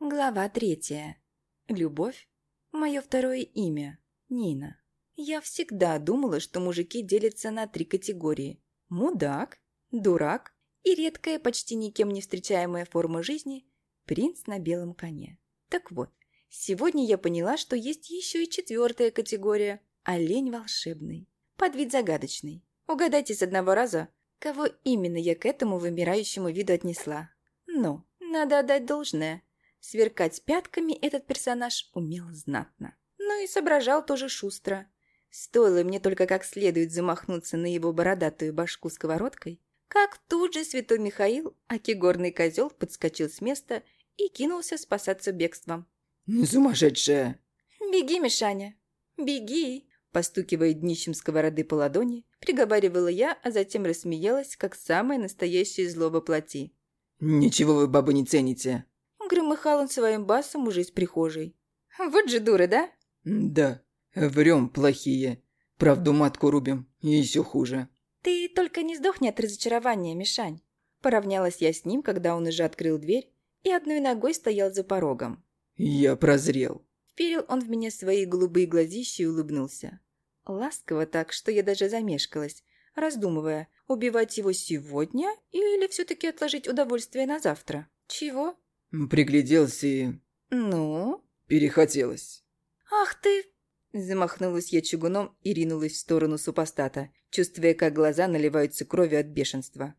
Глава третья. Любовь. Мое второе имя. Нина. Я всегда думала, что мужики делятся на три категории. Мудак, дурак и редкая, почти никем не встречаемая форма жизни – принц на белом коне. Так вот, сегодня я поняла, что есть еще и четвертая категория – олень волшебный. Под вид загадочный. Угадайте с одного раза, кого именно я к этому вымирающему виду отнесла. Но, надо отдать должное – Сверкать пятками этот персонаж умел знатно. Ну и соображал тоже шустро. Стоило мне только как следует замахнуться на его бородатую башку сковородкой, как тут же святой Михаил, аки горный козел, подскочил с места и кинулся спасаться бегством. «Сумасшедшая!» «Беги, Мишаня, беги!» Постукивая днищем сковороды по ладони, приговаривала я, а затем рассмеялась, как самое настоящее зло воплоти. «Ничего вы, бабы, не цените!» Громыхал он своим басом уже из прихожей. «Вот же дура, да?» «Да, врем плохие. Правду матку рубим, и еще хуже». «Ты только не сдохни от разочарования, Мишань». Поравнялась я с ним, когда он уже открыл дверь и одной ногой стоял за порогом. «Я прозрел». Вперил он в меня свои голубые глазища и улыбнулся. Ласково так, что я даже замешкалась, раздумывая, убивать его сегодня или все-таки отложить удовольствие на завтра. «Чего?» Пригляделся и... «Ну?» Перехотелось. «Ах ты!» Замахнулась я чугуном и ринулась в сторону супостата, чувствуя, как глаза наливаются кровью от бешенства.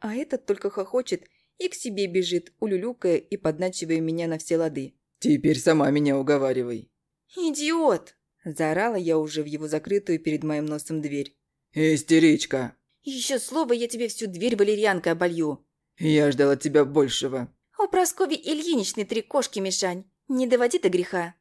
А этот только хохочет и к себе бежит, улюлюкая и подначивая меня на все лады. «Теперь сама меня уговаривай». «Идиот!» Заорала я уже в его закрытую перед моим носом дверь. «Истеричка!» «Еще слово, я тебе всю дверь валерьянкой оболью!» «Я ждал от тебя большего!» «У Прасковьи Ильиничны три кошки, Мишань. Не доводи до греха».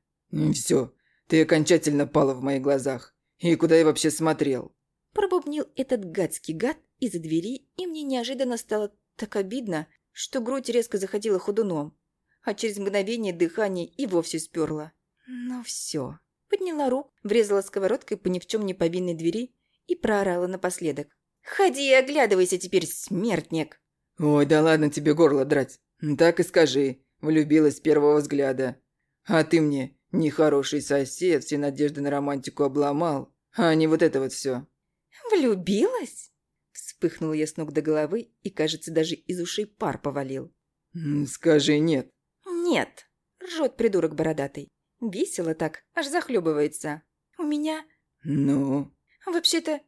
«Все, ты окончательно пала в моих глазах. И куда я вообще смотрел?» Пробубнил этот гадский гад из-за двери, и мне неожиданно стало так обидно, что грудь резко заходила ходуном, а через мгновение дыхание и вовсе сперла. Ну все. Подняла руку, врезала сковородкой по ни в чем не повинной двери и проорала напоследок. «Ходи и оглядывайся теперь, смертник!» «Ой, да ладно тебе горло драть. «Так и скажи, влюбилась с первого взгляда. А ты мне нехороший сосед, все надежды на романтику обломал, а не вот это вот все». «Влюбилась?» Вспыхнула я с ног до головы и, кажется, даже из ушей пар повалил. «Скажи нет». «Нет», — ржет придурок бородатый. Весело так, аж захлебывается. «У меня...» «Ну?» «Вообще-то...»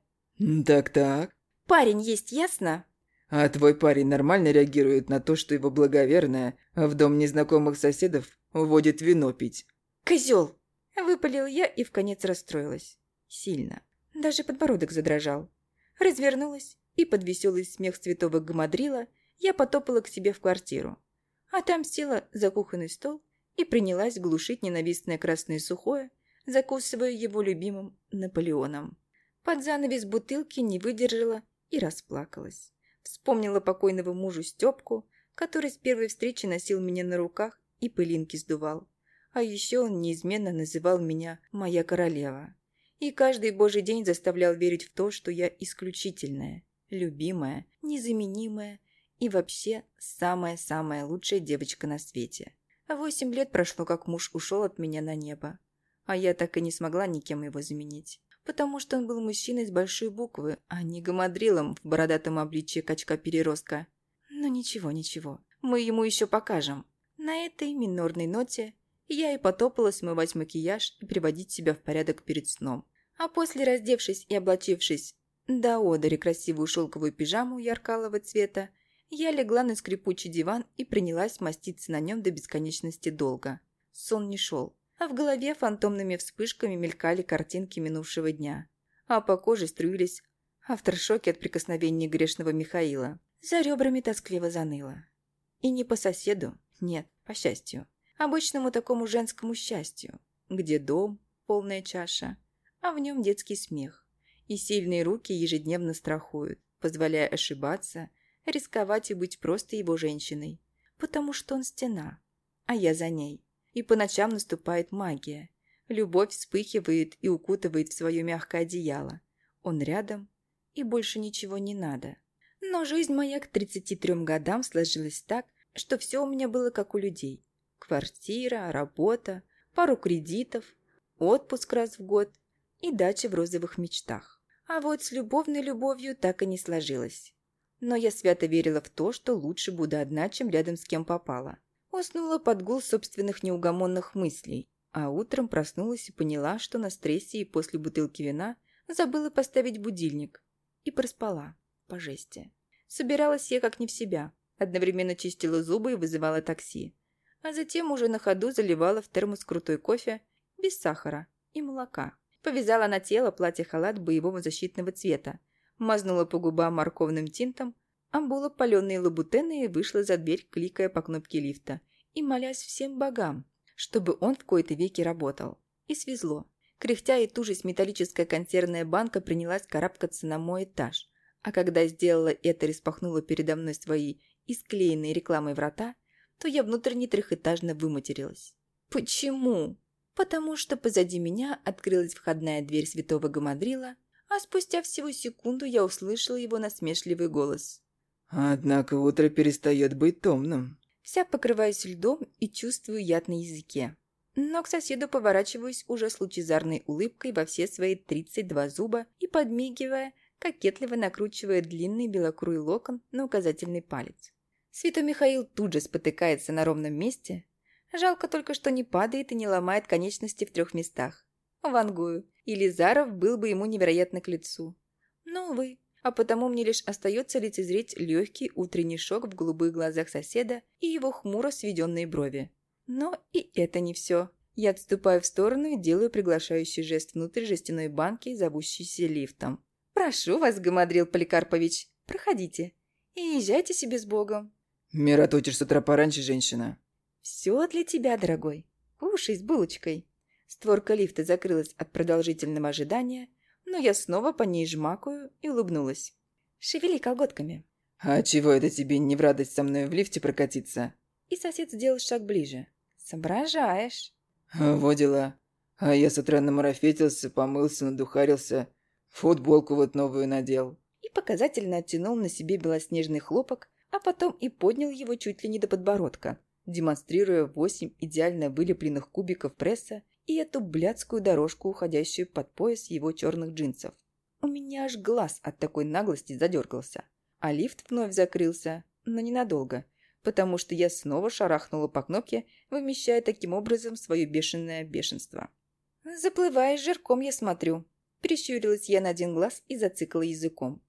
«Так-так». «Парень есть, ясно?» А твой парень нормально реагирует на то, что его благоверная в дом незнакомых соседов уводит вино пить?» «Козел!» – выпалил я и в конец расстроилась. Сильно. Даже подбородок задрожал. Развернулась, и под веселый смех святого гамадрила я потопала к себе в квартиру. А там села за кухонный стол и принялась глушить ненавистное красное сухое, закусывая его любимым Наполеоном. Под занавес бутылки не выдержала и расплакалась. Вспомнила покойного мужу Степку, который с первой встречи носил меня на руках и пылинки сдувал. А еще он неизменно называл меня «моя королева». И каждый божий день заставлял верить в то, что я исключительная, любимая, незаменимая и вообще самая-самая лучшая девочка на свете. Восемь лет прошло, как муж ушел от меня на небо, а я так и не смогла никем его заменить потому что он был мужчиной с большой буквы, а не гамадрилом в бородатом обличье качка-переростка. Но ничего, ничего, мы ему еще покажем. На этой минорной ноте я и потопала смывать макияж и приводить себя в порядок перед сном. А после, раздевшись и облачившись до одери красивую шелковую пижаму яркалого цвета, я легла на скрипучий диван и принялась маститься на нем до бесконечности долго. Сон не шел а в голове фантомными вспышками мелькали картинки минувшего дня, а по коже струились авторшоки от прикосновения грешного Михаила. За ребрами тоскливо заныло. И не по соседу, нет, по счастью. Обычному такому женскому счастью, где дом, полная чаша, а в нем детский смех. И сильные руки ежедневно страхуют, позволяя ошибаться, рисковать и быть просто его женщиной. Потому что он стена, а я за ней и по ночам наступает магия. Любовь вспыхивает и укутывает в свое мягкое одеяло. Он рядом, и больше ничего не надо. Но жизнь моя к 33 годам сложилась так, что все у меня было как у людей. Квартира, работа, пару кредитов, отпуск раз в год и дача в розовых мечтах. А вот с любовной любовью так и не сложилось. Но я свято верила в то, что лучше буду одна, чем рядом с кем попала. Уснула под гул собственных неугомонных мыслей, а утром проснулась и поняла, что на стрессе и после бутылки вина забыла поставить будильник. И проспала, по жести. Собиралась я как не в себя. Одновременно чистила зубы и вызывала такси. А затем уже на ходу заливала в термос крутой кофе без сахара и молока. Повязала на тело платье-халат боевого защитного цвета, мазнула по губам морковным тинтом, амбула паленые лабутены вышла за дверь, кликая по кнопке лифта и молясь всем богам, чтобы он в кои-то веки работал. И свезло. Кряхтя и тужись металлическая консервная банка принялась карабкаться на мой этаж. А когда сделала это и распахнула передо мной свои исклеенные рекламой врата, то я внутренне трехэтажно выматерилась. Почему? Потому что позади меня открылась входная дверь святого Гамадрила, а спустя всего секунду я услышала его насмешливый голос. «Однако утро перестает быть томным». Вся покрываюсь льдом и чувствую яд на языке. Но к соседу поворачиваюсь уже с лучезарной улыбкой во все свои 32 зуба и, подмигивая, кокетливо накручивая длинный белокруй локон на указательный палец. Святой Михаил тут же спотыкается на ровном месте. Жалко только, что не падает и не ломает конечности в трех местах. Вангую. И Лизаров был бы ему невероятно к лицу. Но, увы, а потому мне лишь остается лицезреть легкий утренний шок в голубых глазах соседа и его хмуро сведенные брови. Но и это не все. Я отступаю в сторону и делаю приглашающий жест внутрь жестяной банки, зовущейся лифтом. «Прошу вас, Гамадрил Поликарпович, проходите и езжайте себе с Богом». «Мироточишь с утра пораньше, женщина». «Все для тебя, дорогой. Кушай с булочкой». Створка лифта закрылась от продолжительного ожидания, но я снова по ней жмакаю и улыбнулась. «Шевели колготками». «А чего это тебе не в радость со мной в лифте прокатиться?» И сосед сделал шаг ближе. «Соображаешь». «Во дела. А я с утра намарафетился, помылся, надухарился, футболку вот новую надел». И показательно оттянул на себе белоснежный хлопок, а потом и поднял его чуть ли не до подбородка, демонстрируя восемь идеально вылепленных кубиков пресса и эту блядскую дорожку, уходящую под пояс его черных джинсов. У меня аж глаз от такой наглости задергался. А лифт вновь закрылся, но ненадолго, потому что я снова шарахнула по кнопке, вымещая таким образом свое бешеное бешенство. «Заплываешь жирком, я смотрю». Прищурилась я на один глаз и зацикала языком.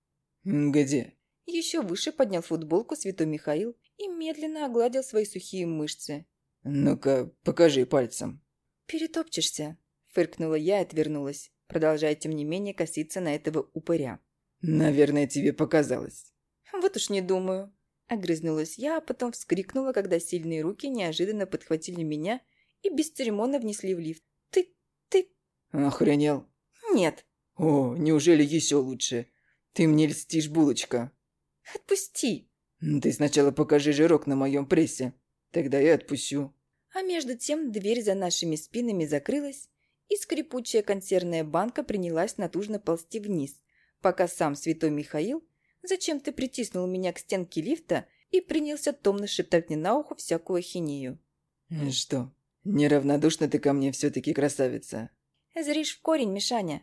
«Где?» Еще выше поднял футболку святой Михаил и медленно огладил свои сухие мышцы. «Ну-ка, покажи пальцем». «Перетопчешься», — фыркнула я и отвернулась, продолжая тем не менее коситься на этого упыря. «Наверное, тебе показалось». «Вот уж не думаю». Огрызнулась я, а потом вскрикнула, когда сильные руки неожиданно подхватили меня и бесцеремонно внесли в лифт. «Ты... ты...» «Охренел?» «Нет». «О, неужели еще лучше? Ты мне льстишь, булочка». «Отпусти!» «Ты сначала покажи жирок на моем прессе, тогда я отпущу». А между тем дверь за нашими спинами закрылась, и скрипучая консервная банка принялась натужно ползти вниз, пока сам святой Михаил зачем-то притиснул меня к стенке лифта и принялся томно шептать мне на ухо всякую ахинею. «Что, неравнодушна ты ко мне все-таки, красавица?» «Зришь в корень, Мишаня.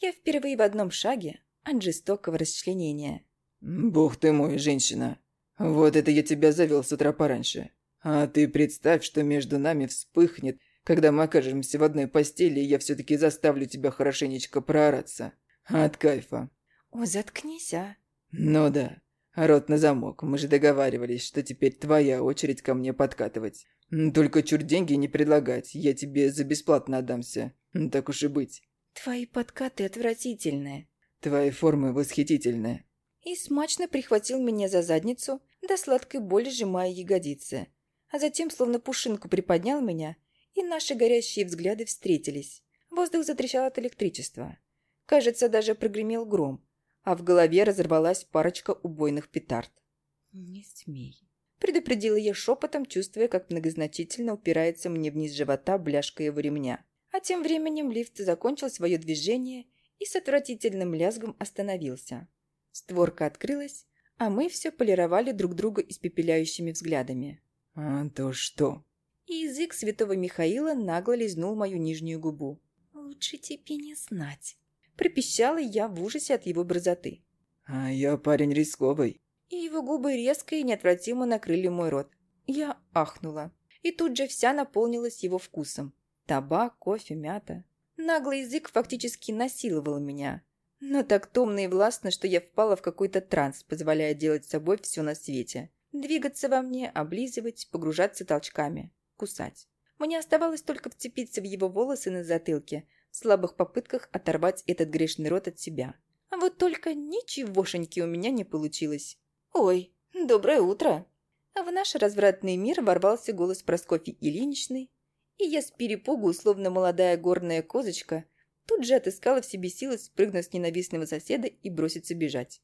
Я впервые в одном шаге от жестокого расчленения». «Бог ты мой, женщина. Вот это я тебя завел с утра пораньше. А ты представь, что между нами вспыхнет, когда мы окажемся в одной постели, и я все-таки заставлю тебя хорошенечко проораться. От кайфа». «О, заткнись, а!» «Ну да. Рот на замок. Мы же договаривались, что теперь твоя очередь ко мне подкатывать. Только чур деньги не предлагать, я тебе за бесплатно отдамся. Так уж и быть». «Твои подкаты отвратительные». «Твои формы восхитительные» и смачно прихватил меня за задницу, до сладкой боли сжимая ягодицы. А затем, словно пушинку, приподнял меня, и наши горящие взгляды встретились. Воздух затрещал от электричества. Кажется, даже прогремел гром, а в голове разорвалась парочка убойных петард. «Не смей», — предупредила я шепотом, чувствуя, как многозначительно упирается мне вниз живота бляшка его ремня. А тем временем лифт закончил свое движение и с отвратительным лязгом остановился. Створка открылась, а мы все полировали друг друга испепеляющими взглядами. «А то что?» и язык святого Михаила нагло лизнул мою нижнюю губу. «Лучше тебе не знать», – пропищала я в ужасе от его борзоты. «А я парень рисковый». И его губы резко и неотвратимо накрыли мой рот. Я ахнула, и тут же вся наполнилась его вкусом. Табак, кофе, мята. Наглый язык фактически насиловал меня. Но так томно и властно, что я впала в какой-то транс, позволяя делать с собой все на свете. Двигаться во мне, облизывать, погружаться толчками, кусать. Мне оставалось только вцепиться в его волосы на затылке, в слабых попытках оторвать этот грешный рот от себя. А вот только ничегошеньки у меня не получилось. «Ой, доброе утро!» В наш развратный мир ворвался голос Просковьи Ильиничны, и я с перепугу, словно молодая горная козочка, тут же отыскала в себе силы спрыгнуть с ненавистного соседа и броситься бежать.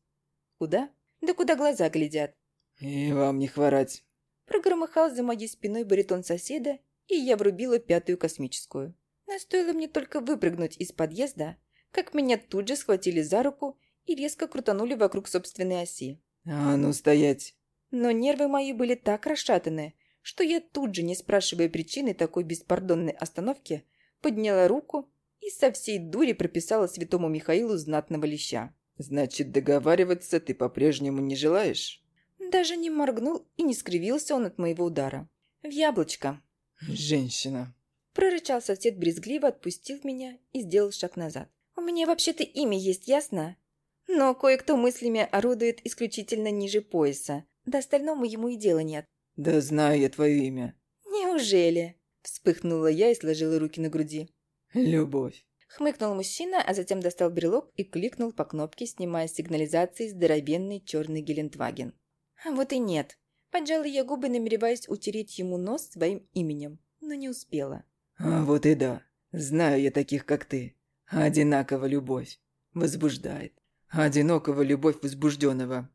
Куда? Да куда глаза глядят. «И вам не хворать». Прогромыхал за моей спиной баритон соседа, и я врубила пятую космическую. Но стоило мне только выпрыгнуть из подъезда, как меня тут же схватили за руку и резко крутанули вокруг собственной оси. «А ну стоять!» Но нервы мои были так расшатаны, что я тут же, не спрашивая причины такой беспардонной остановки, подняла руку и со всей дури прописала святому Михаилу знатного леща. «Значит, договариваться ты по-прежнему не желаешь?» Даже не моргнул и не скривился он от моего удара. «В яблочко!» «Женщина!» Прорычал сосед брезгливо, отпустил меня и сделал шаг назад. «У меня вообще-то имя есть, ясно? Но кое-кто мыслями орудует исключительно ниже пояса. До остального ему и дела нет. «Да знаю я твое имя». «Неужели?» Вспыхнула я и сложила руки на груди. «Любовь». Хмыкнул мужчина, а затем достал брелок и кликнул по кнопке, снимая с сигнализации здоровенный черный Гелендваген. А вот и нет. Поджала я губы, намереваясь утереть ему нос своим именем, но не успела. А вот и да. Знаю я таких, как ты. Одинаково любовь. Возбуждает. Одинокого любовь возбужденного.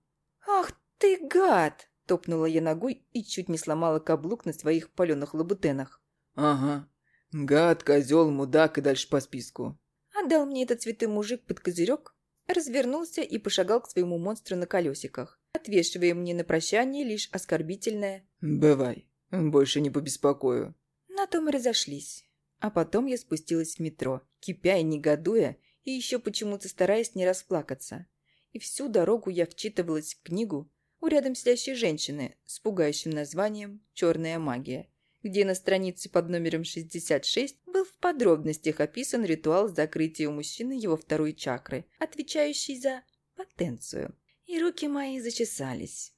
«Ах ты гад!» Топнула я ногой и чуть не сломала каблук на своих паленых лабутенах. «Ага. Гад, козел, мудак и дальше по списку». Отдал мне этот цветы мужик под козырек, развернулся и пошагал к своему монстру на колесиках, отвешивая мне на прощание лишь оскорбительное «Бывай, больше не побеспокою». На том и разошлись. А потом я спустилась в метро, кипя и негодуя, и еще почему-то стараясь не расплакаться. И всю дорогу я вчитывалась в книгу, у рядом сидящей женщины с пугающим названием «Черная магия», где на странице под номером 66 был в подробностях описан ритуал закрытия у мужчины его второй чакры, отвечающий за потенцию. И руки мои зачесались.